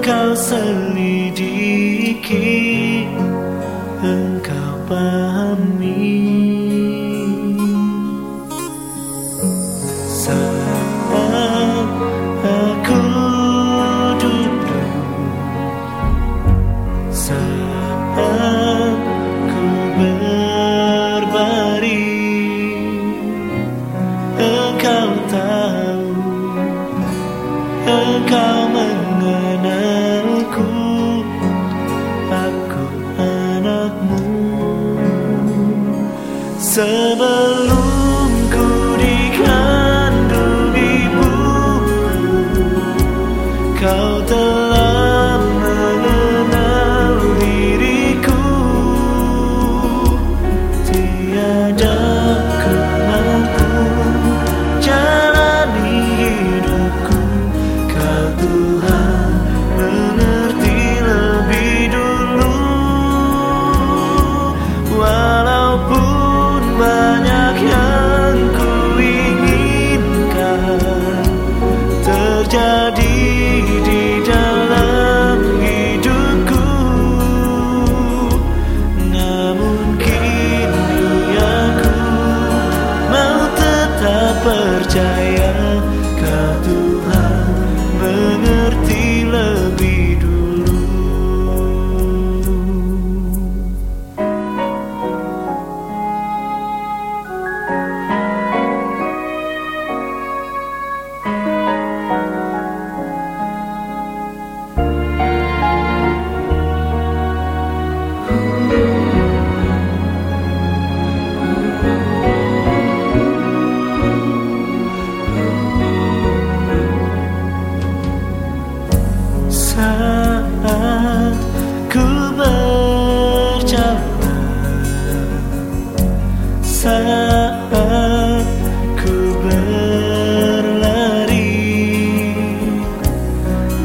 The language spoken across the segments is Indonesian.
kau selidiki Engkau bahagia Sebelum ku dikandung ibuku Kau telah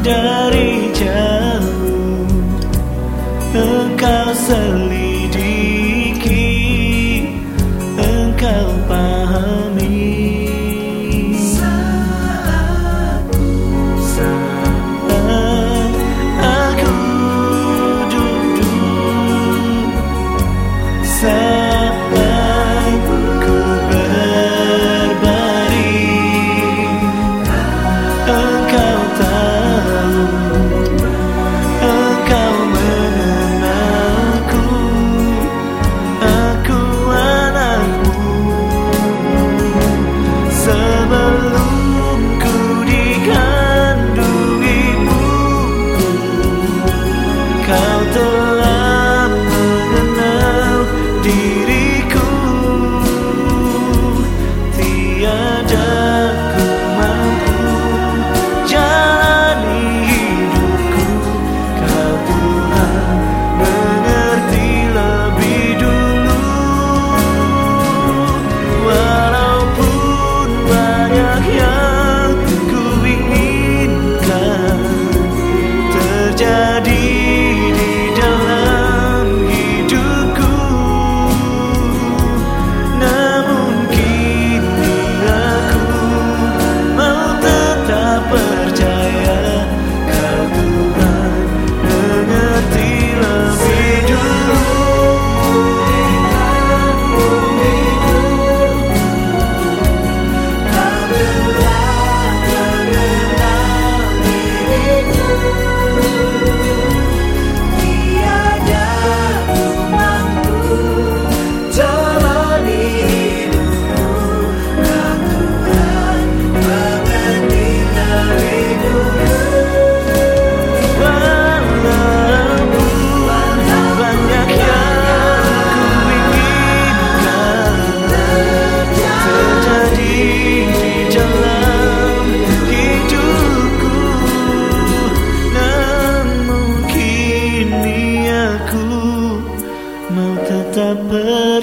done.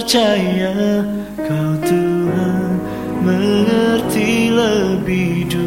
percaya kau Tuhan mengerti lebih dulu